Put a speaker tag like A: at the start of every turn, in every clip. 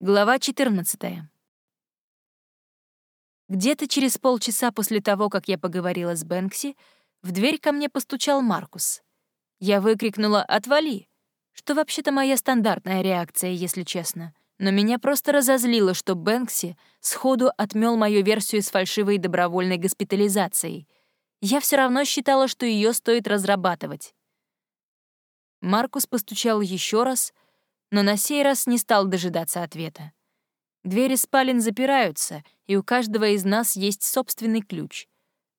A: Глава 14. Где-то через полчаса после того, как я поговорила с Бэнкси, в дверь ко мне постучал Маркус. Я выкрикнула «Отвали!», что вообще-то моя стандартная реакция, если честно. Но меня просто разозлило, что Бэнкси сходу отмел мою версию с фальшивой добровольной госпитализацией. Я все равно считала, что ее стоит разрабатывать. Маркус постучал еще раз — но на сей раз не стал дожидаться ответа. Двери спален запираются, и у каждого из нас есть собственный ключ.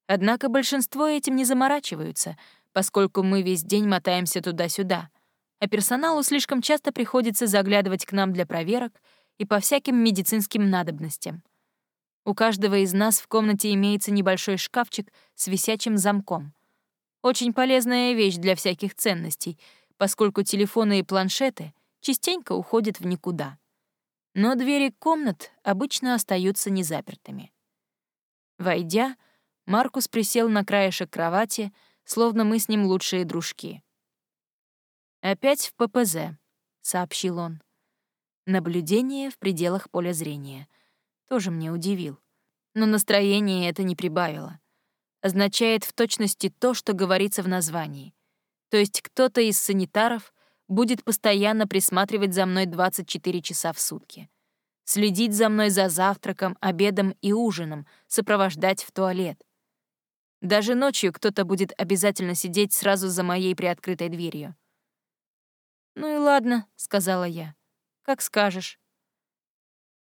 A: Однако большинство этим не заморачиваются, поскольку мы весь день мотаемся туда-сюда, а персоналу слишком часто приходится заглядывать к нам для проверок и по всяким медицинским надобностям. У каждого из нас в комнате имеется небольшой шкафчик с висячим замком. Очень полезная вещь для всяких ценностей, поскольку телефоны и планшеты частенько уходит в никуда. Но двери комнат обычно остаются незапертыми. Войдя, Маркус присел на краешек кровати, словно мы с ним лучшие дружки. «Опять в ППЗ», — сообщил он. Наблюдение в пределах поля зрения. Тоже мне удивил. Но настроение это не прибавило. Означает в точности то, что говорится в названии. То есть кто-то из санитаров будет постоянно присматривать за мной 24 часа в сутки. Следить за мной за завтраком, обедом и ужином, сопровождать в туалет. Даже ночью кто-то будет обязательно сидеть сразу за моей приоткрытой дверью. «Ну и ладно», — сказала я. «Как скажешь».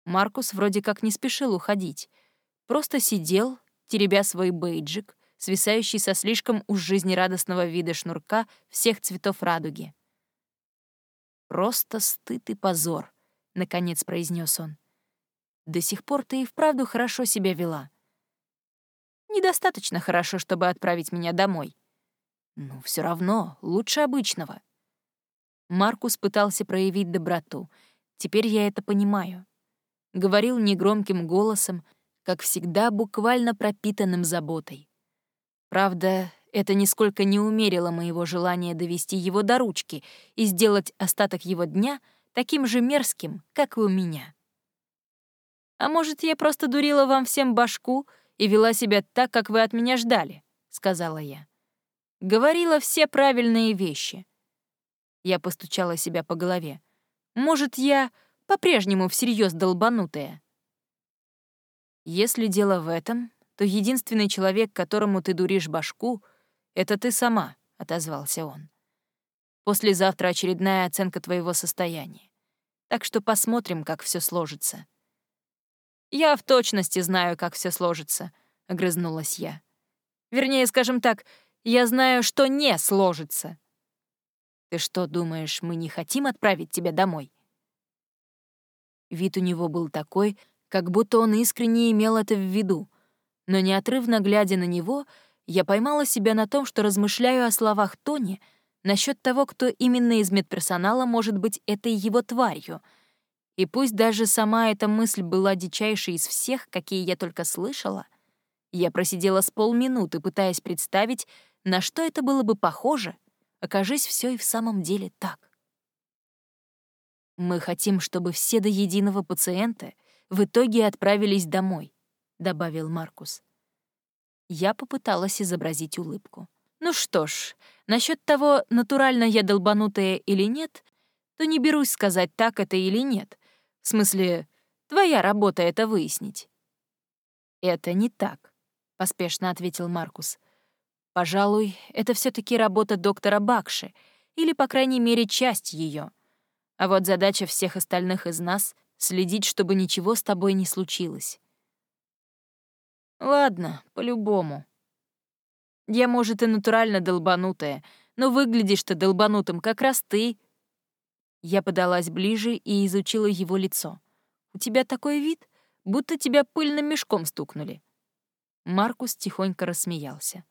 A: Маркус вроде как не спешил уходить. Просто сидел, теребя свой бейджик, свисающий со слишком уж жизнерадостного вида шнурка всех цветов радуги. «Просто стыд и позор», — наконец произнес он. «До сих пор ты и вправду хорошо себя вела». «Недостаточно хорошо, чтобы отправить меня домой». «Ну, все равно, лучше обычного». Маркус пытался проявить доброту. Теперь я это понимаю. Говорил негромким голосом, как всегда буквально пропитанным заботой. Правда, это нисколько не умерило моего желания довести его до ручки и сделать остаток его дня таким же мерзким, как и у меня. «А может, я просто дурила вам всем башку и вела себя так, как вы от меня ждали?» — сказала я. Говорила все правильные вещи. Я постучала себя по голове. «Может, я по-прежнему всерьез долбанутая?» Если дело в этом, то единственный человек, которому ты дуришь башку, «Это ты сама», — отозвался он. «Послезавтра очередная оценка твоего состояния. Так что посмотрим, как все сложится». «Я в точности знаю, как все сложится», — огрызнулась я. «Вернее, скажем так, я знаю, что не сложится». «Ты что, думаешь, мы не хотим отправить тебя домой?» Вид у него был такой, как будто он искренне имел это в виду, но неотрывно глядя на него — я поймала себя на том, что размышляю о словах Тони насчет того, кто именно из медперсонала может быть этой его тварью. И пусть даже сама эта мысль была дичайшей из всех, какие я только слышала, я просидела с полминуты, пытаясь представить, на что это было бы похоже, окажись все и в самом деле так. «Мы хотим, чтобы все до единого пациента в итоге отправились домой», — добавил Маркус. Я попыталась изобразить улыбку. Ну что ж, насчет того, натурально я долбанутая или нет, то не берусь сказать, так это или нет. В смысле, твоя работа — это выяснить. «Это не так», — поспешно ответил Маркус. «Пожалуй, это все таки работа доктора Бакши, или, по крайней мере, часть ее. А вот задача всех остальных из нас — следить, чтобы ничего с тобой не случилось. Ладно, по-любому. Я, может, и натурально долбанутая, но выглядишь ты долбанутым как раз ты. Я подалась ближе и изучила его лицо. У тебя такой вид, будто тебя пыльным мешком стукнули. Маркус тихонько рассмеялся.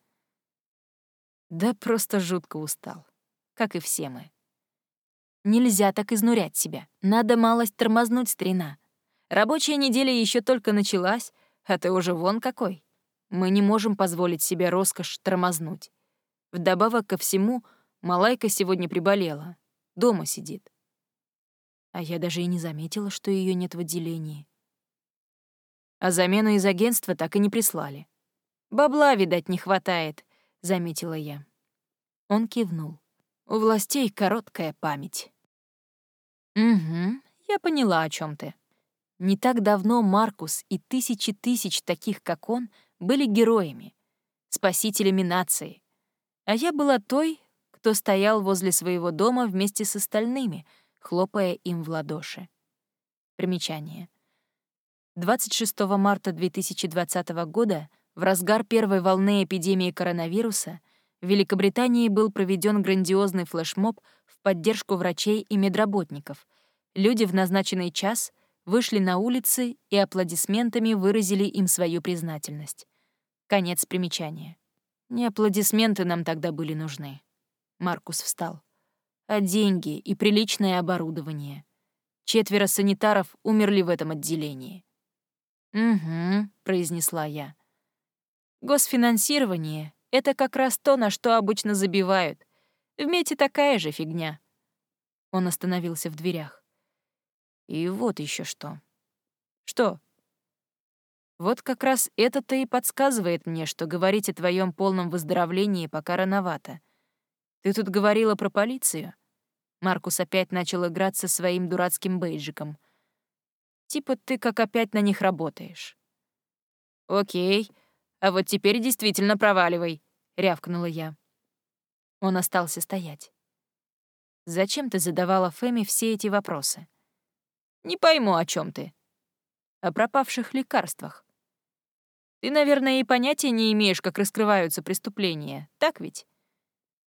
A: Да просто жутко устал, как и все мы. Нельзя так изнурять себя. Надо малость тормознуть, старина. Рабочая неделя еще только началась, а ты уже вон какой. Мы не можем позволить себе роскошь тормознуть. Вдобавок ко всему, Малайка сегодня приболела. Дома сидит. А я даже и не заметила, что ее нет в отделении. А замену из агентства так и не прислали. «Бабла, видать, не хватает», — заметила я. Он кивнул. «У властей короткая память». «Угу, я поняла, о чем ты. Не так давно Маркус и тысячи тысяч таких, как он, были героями, спасителями нации. А я была той, кто стоял возле своего дома вместе с остальными, хлопая им в ладоши. Примечание. 26 марта 2020 года, в разгар первой волны эпидемии коронавируса, в Великобритании был проведен грандиозный флешмоб в поддержку врачей и медработников. Люди в назначенный час вышли на улицы и аплодисментами выразили им свою признательность. Конец примечания. Не аплодисменты нам тогда были нужны. Маркус встал. А деньги и приличное оборудование. Четверо санитаров умерли в этом отделении. «Угу», — произнесла я. «Госфинансирование — это как раз то, на что обычно забивают. В мете такая же фигня». Он остановился в дверях. «И вот еще что». «Что?» «Вот как раз это-то и подсказывает мне, что говорить о твоем полном выздоровлении пока рановато. Ты тут говорила про полицию?» Маркус опять начал играть со своим дурацким бейджиком — Типа ты как опять на них работаешь. Окей, а вот теперь действительно проваливай, рявкнула я. Он остался стоять. Зачем ты задавала Фэми все эти вопросы? Не пойму, о чем ты. О пропавших лекарствах. Ты, наверное, и понятия не имеешь, как раскрываются преступления, так ведь?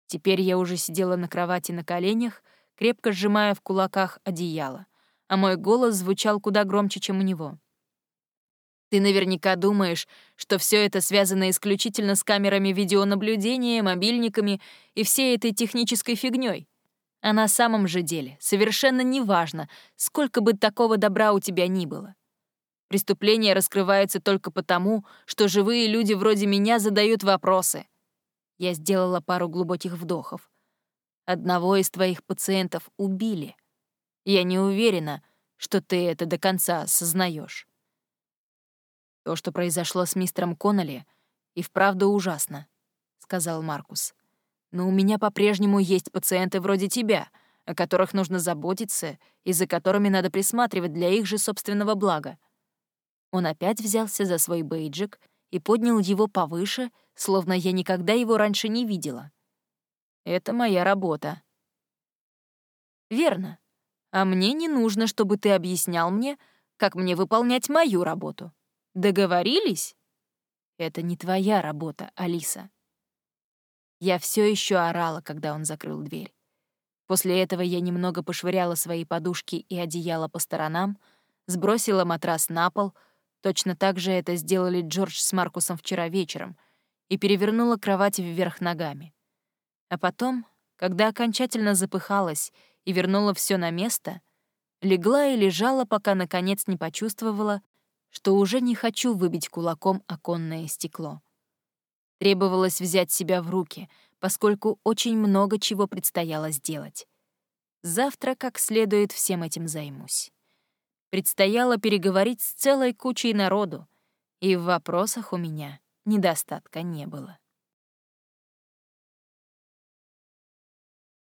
A: Теперь я уже сидела на кровати на коленях, крепко сжимая в кулаках одеяло а мой голос звучал куда громче, чем у него. Ты наверняка думаешь, что все это связано исключительно с камерами видеонаблюдения, мобильниками и всей этой технической фигней. А на самом же деле совершенно неважно, сколько бы такого добра у тебя ни было. Преступления раскрываются только потому, что живые люди вроде меня задают вопросы. Я сделала пару глубоких вдохов. Одного из твоих пациентов убили — я не уверена, что ты это до конца осознаешь. То, что произошло с мистером Конноли, и вправду ужасно, сказал Маркус. Но у меня по-прежнему есть пациенты вроде тебя, о которых нужно заботиться и за которыми надо присматривать для их же собственного блага. Он опять взялся за свой бейджик и поднял его повыше, словно я никогда его раньше не видела. Это моя работа. Верно. А мне не нужно, чтобы ты объяснял мне, как мне выполнять мою работу. Договорились? Это не твоя работа, Алиса. Я все еще орала, когда он закрыл дверь. После этого я немного пошвыряла свои подушки и одеяло по сторонам, сбросила матрас на пол, точно так же это сделали Джордж с Маркусом вчера вечером, и перевернула кровать вверх ногами. А потом, когда окончательно запыхалась и вернула все на место, легла и лежала, пока наконец не почувствовала, что уже не хочу выбить кулаком оконное стекло. Требовалось взять себя в руки, поскольку очень много чего предстояло сделать. Завтра как следует всем этим займусь. Предстояло переговорить с целой кучей народу, и в вопросах у меня недостатка не было.